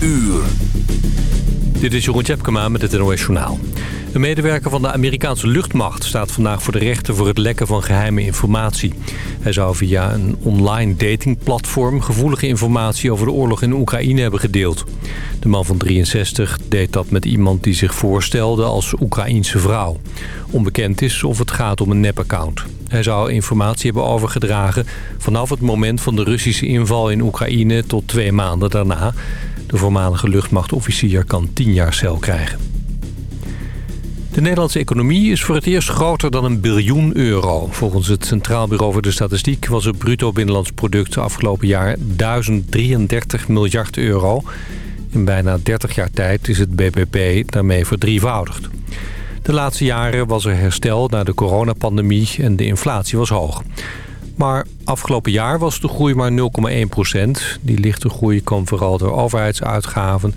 uur. Dit is Jeroen Tjepkema met het NOS Journaal. Een medewerker van de Amerikaanse luchtmacht staat vandaag voor de rechter voor het lekken van geheime informatie. Hij zou via een online datingplatform gevoelige informatie over de oorlog in Oekraïne hebben gedeeld. De man van 63 deed dat met iemand die zich voorstelde als Oekraïense vrouw. Onbekend is of het gaat om een nepaccount. Hij zou informatie hebben overgedragen vanaf het moment van de Russische inval in Oekraïne tot twee maanden daarna. De voormalige luchtmachtofficier kan 10 jaar cel krijgen. De Nederlandse economie is voor het eerst groter dan een biljoen euro. Volgens het Centraal Bureau voor de Statistiek was het bruto binnenlands product afgelopen jaar 1033 miljard euro. In bijna 30 jaar tijd is het BBP daarmee verdrievoudigd. De laatste jaren was er herstel na de coronapandemie en de inflatie was hoog. Maar afgelopen jaar was de groei maar 0,1 procent. Die lichte groei kwam vooral door overheidsuitgaven.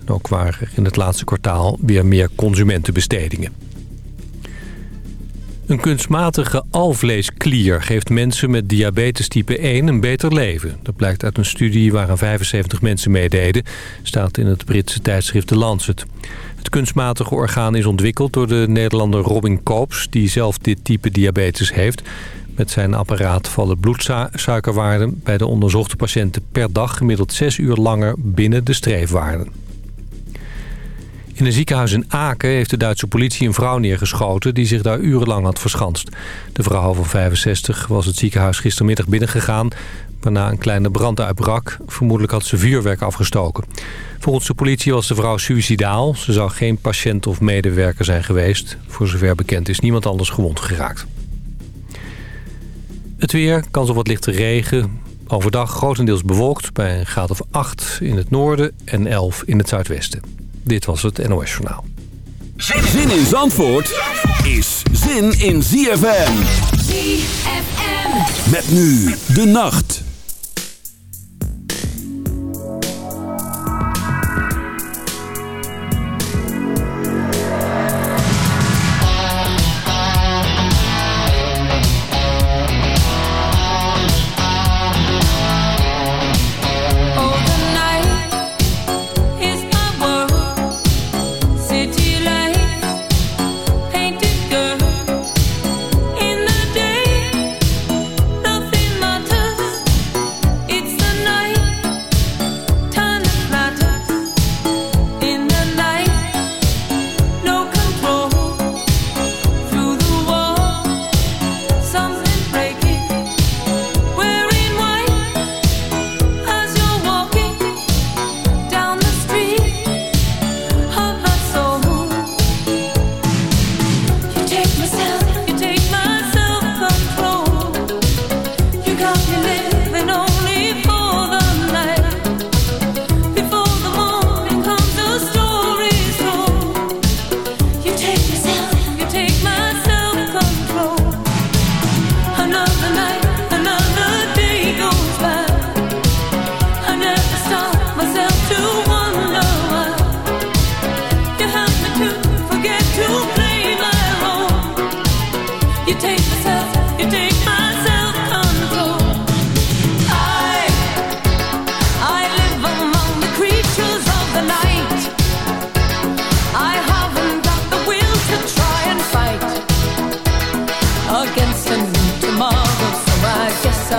En ook waren er in het laatste kwartaal weer meer consumentenbestedingen. Een kunstmatige alvleesklier geeft mensen met diabetes type 1 een beter leven. Dat blijkt uit een studie waaraan 75 mensen meededen. Staat in het Britse tijdschrift The Lancet. Het kunstmatige orgaan is ontwikkeld door de Nederlander Robin Koops... die zelf dit type diabetes heeft. Met zijn apparaat vallen bloedsuikerwaarden bij de onderzochte patiënten per dag... gemiddeld 6 uur langer binnen de streefwaarden. In een ziekenhuis in Aken heeft de Duitse politie een vrouw neergeschoten... die zich daar urenlang had verschanst. De vrouw van 65 was het ziekenhuis gistermiddag binnengegaan... waarna een kleine brand uitbrak. Vermoedelijk had ze vuurwerk afgestoken. Volgens de politie was de vrouw suicidaal. Ze zou geen patiënt of medewerker zijn geweest. Voor zover bekend is niemand anders gewond geraakt. Het weer, kans op wat lichte regen. Overdag grotendeels bewolkt bij een graad of 8 in het noorden en 11 in het zuidwesten. Dit was het NOS Journaal. Zin in Zandvoort is zin in ZFM. ZFM. Met nu de nacht.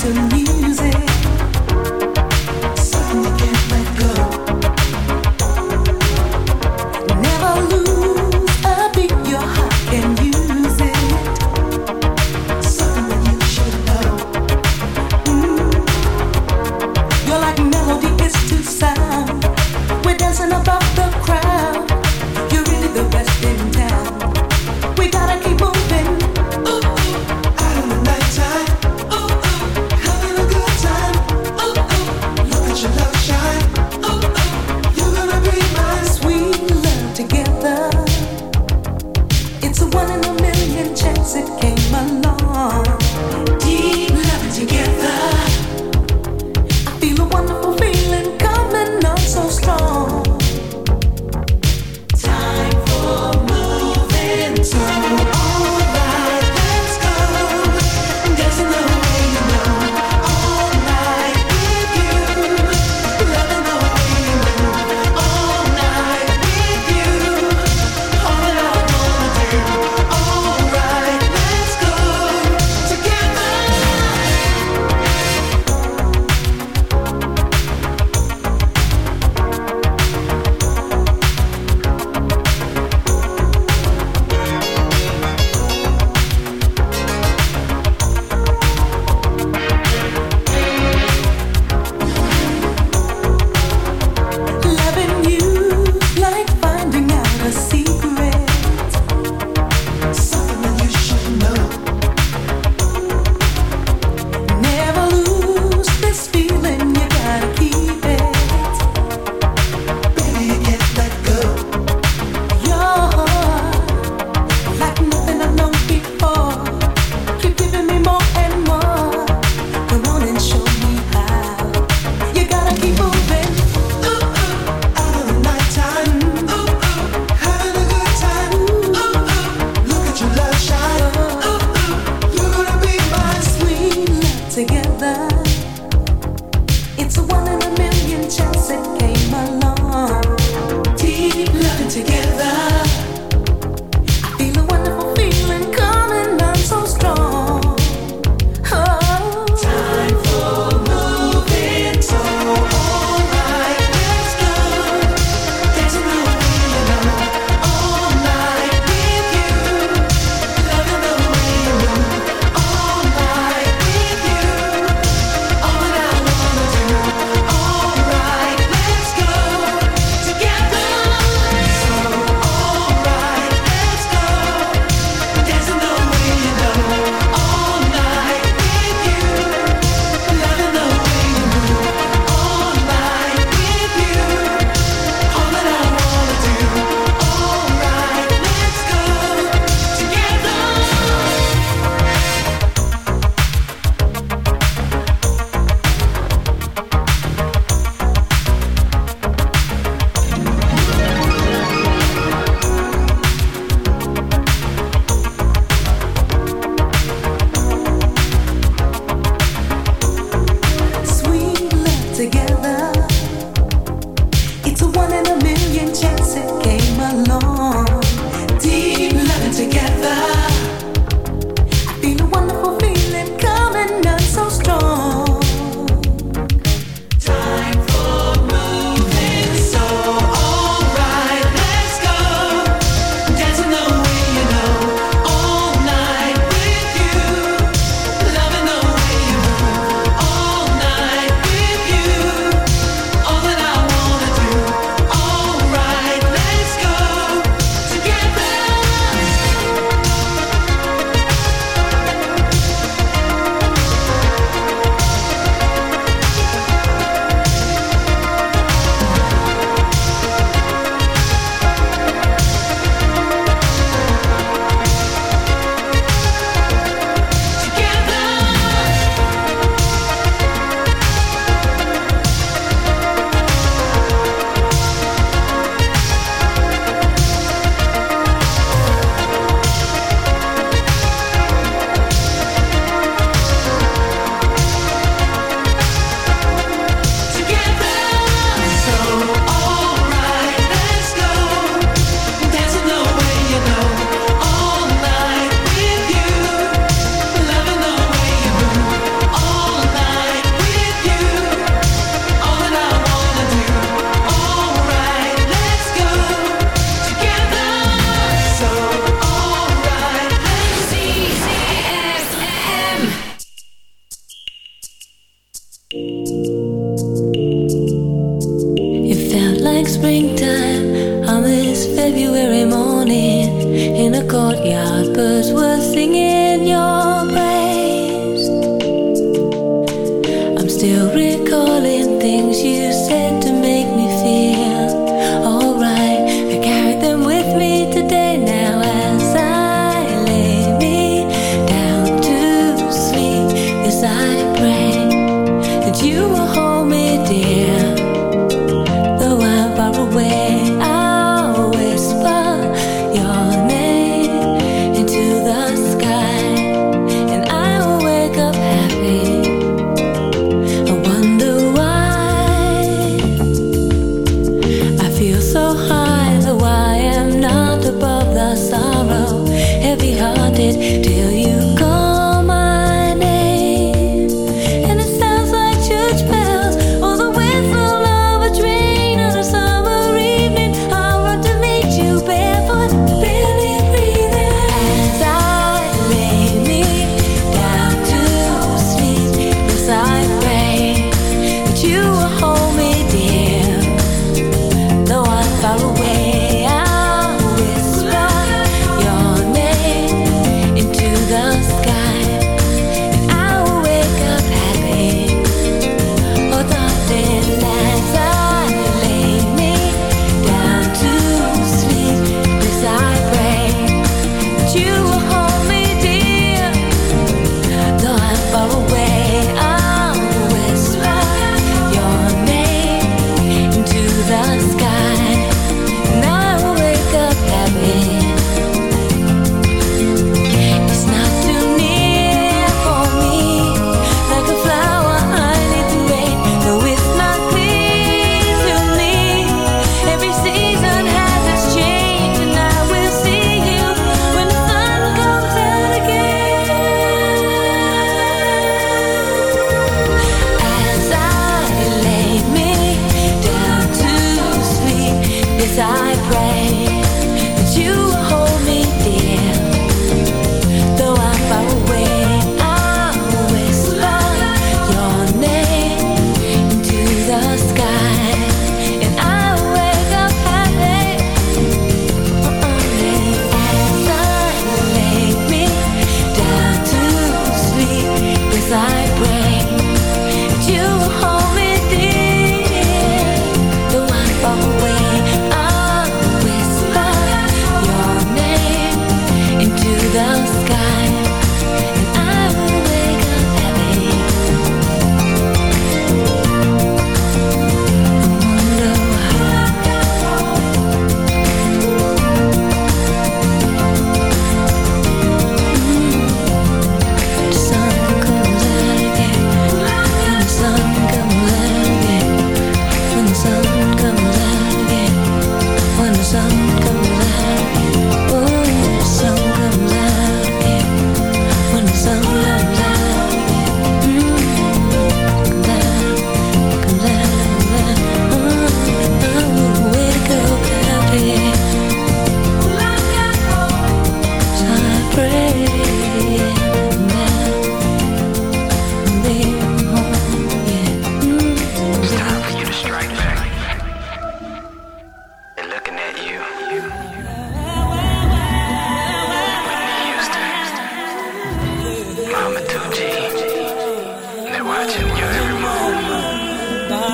to me. Recalling things you said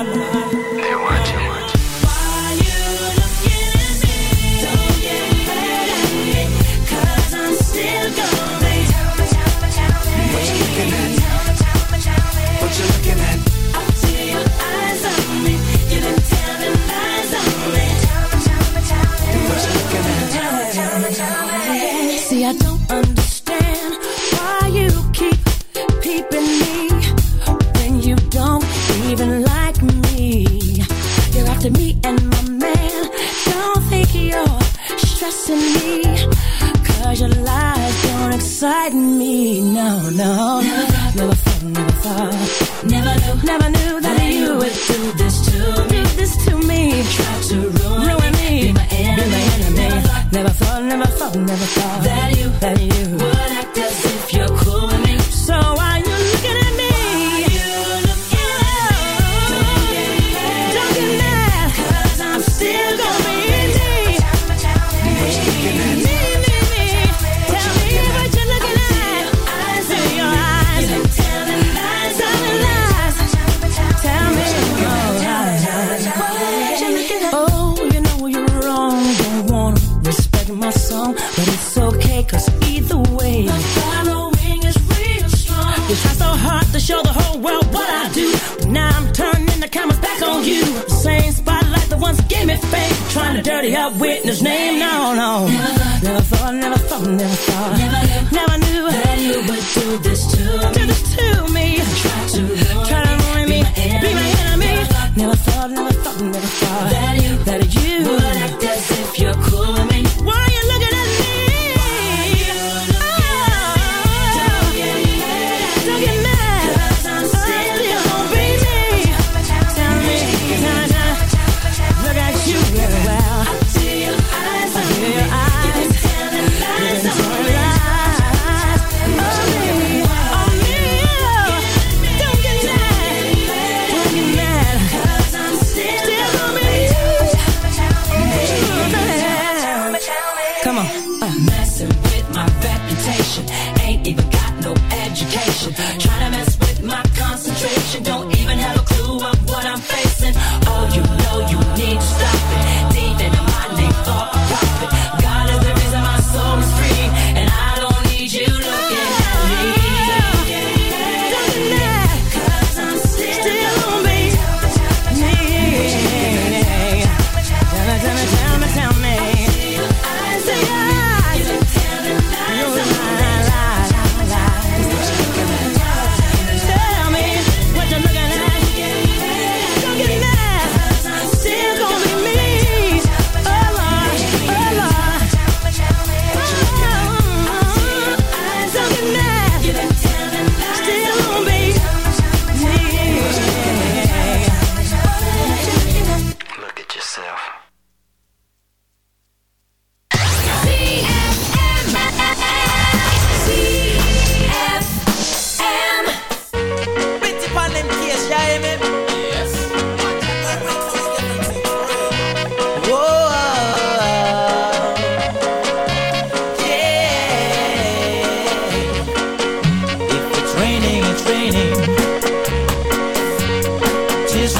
move.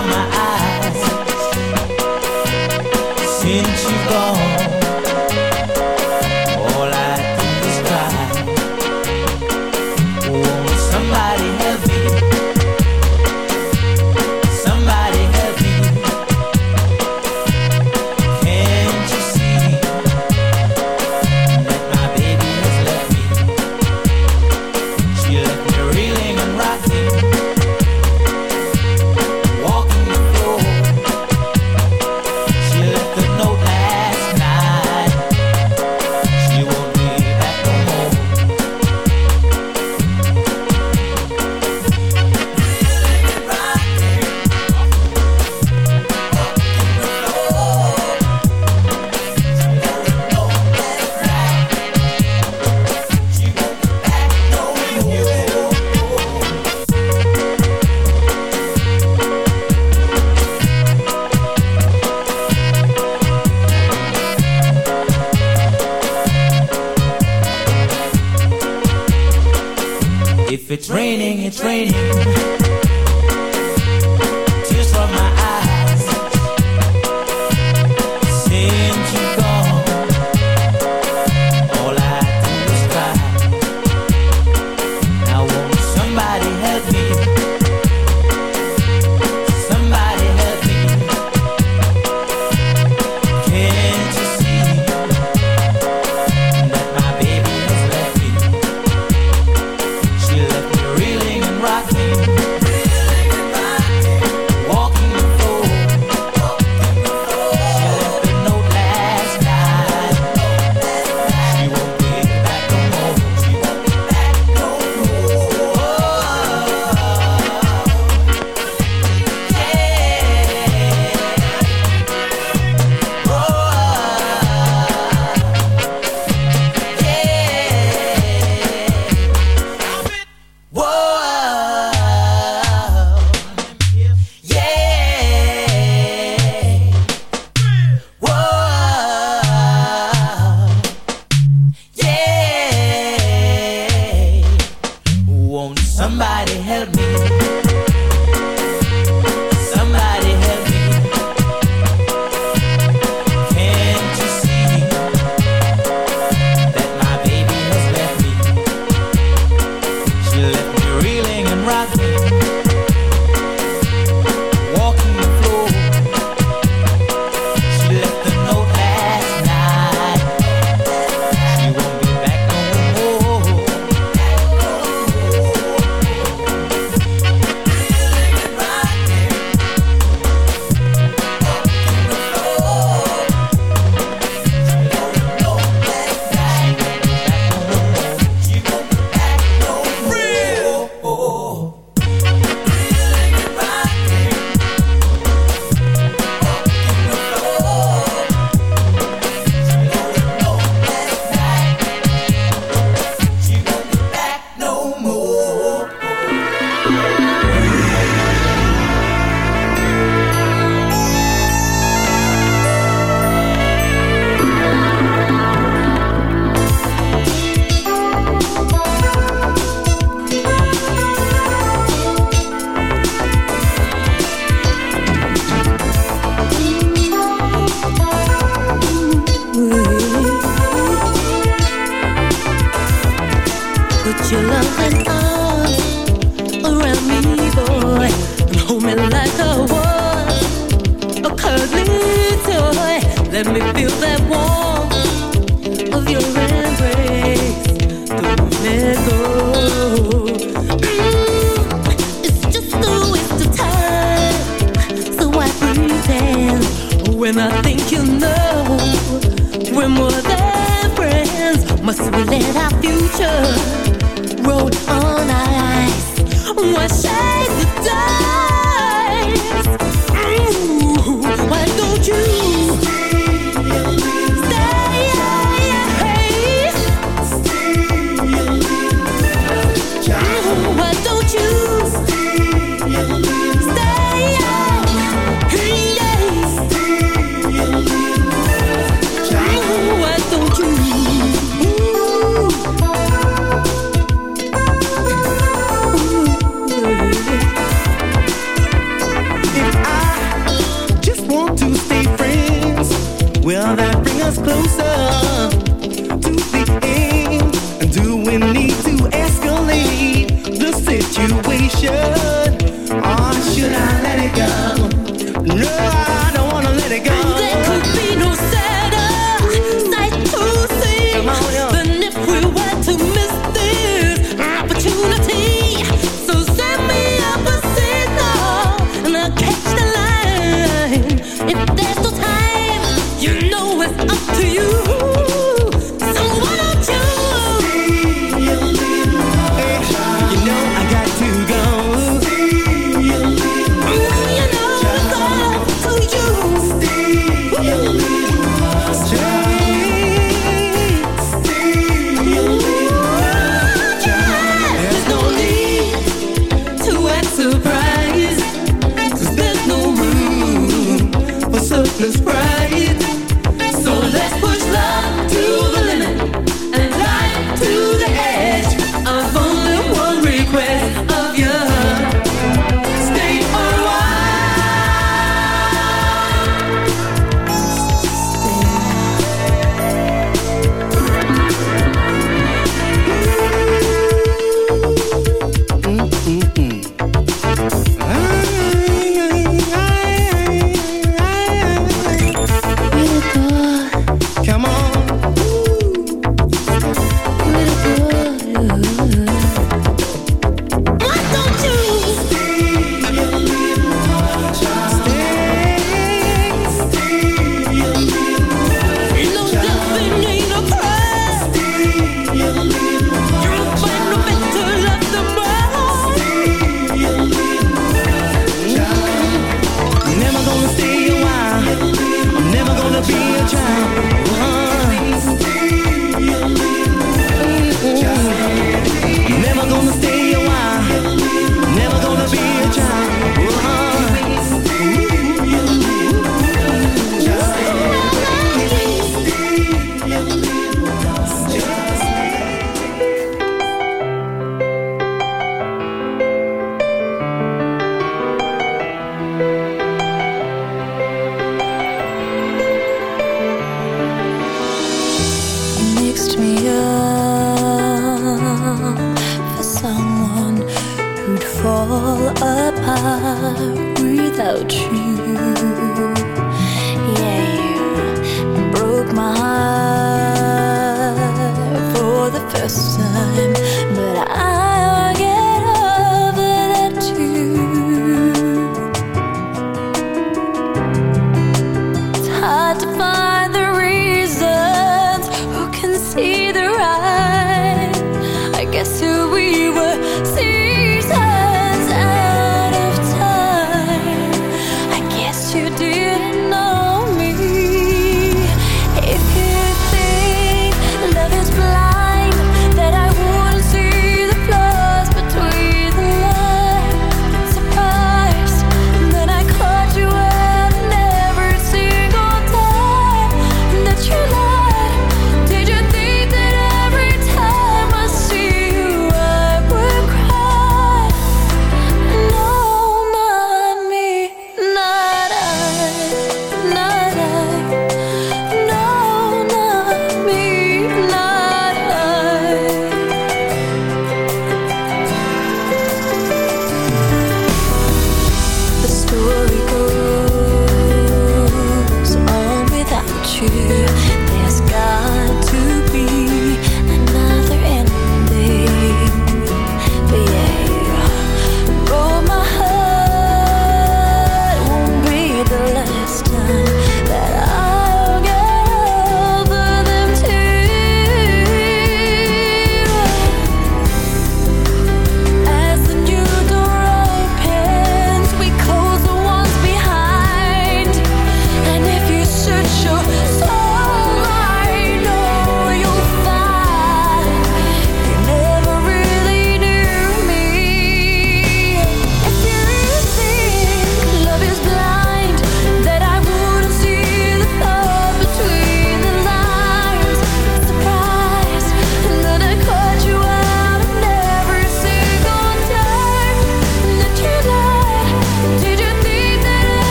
From my eyes.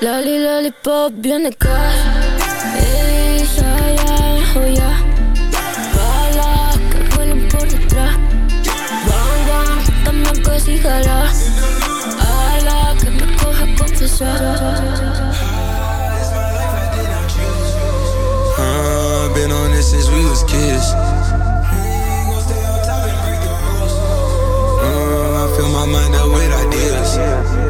Lali, lollipop, bien de cash. Ey, ya, oh ya. Balas que vuelan por detrás. Bang, bang, también que si jala. Ala, que me confesar. Been on this since we was kids. Uh, I fill my mind up with ideas.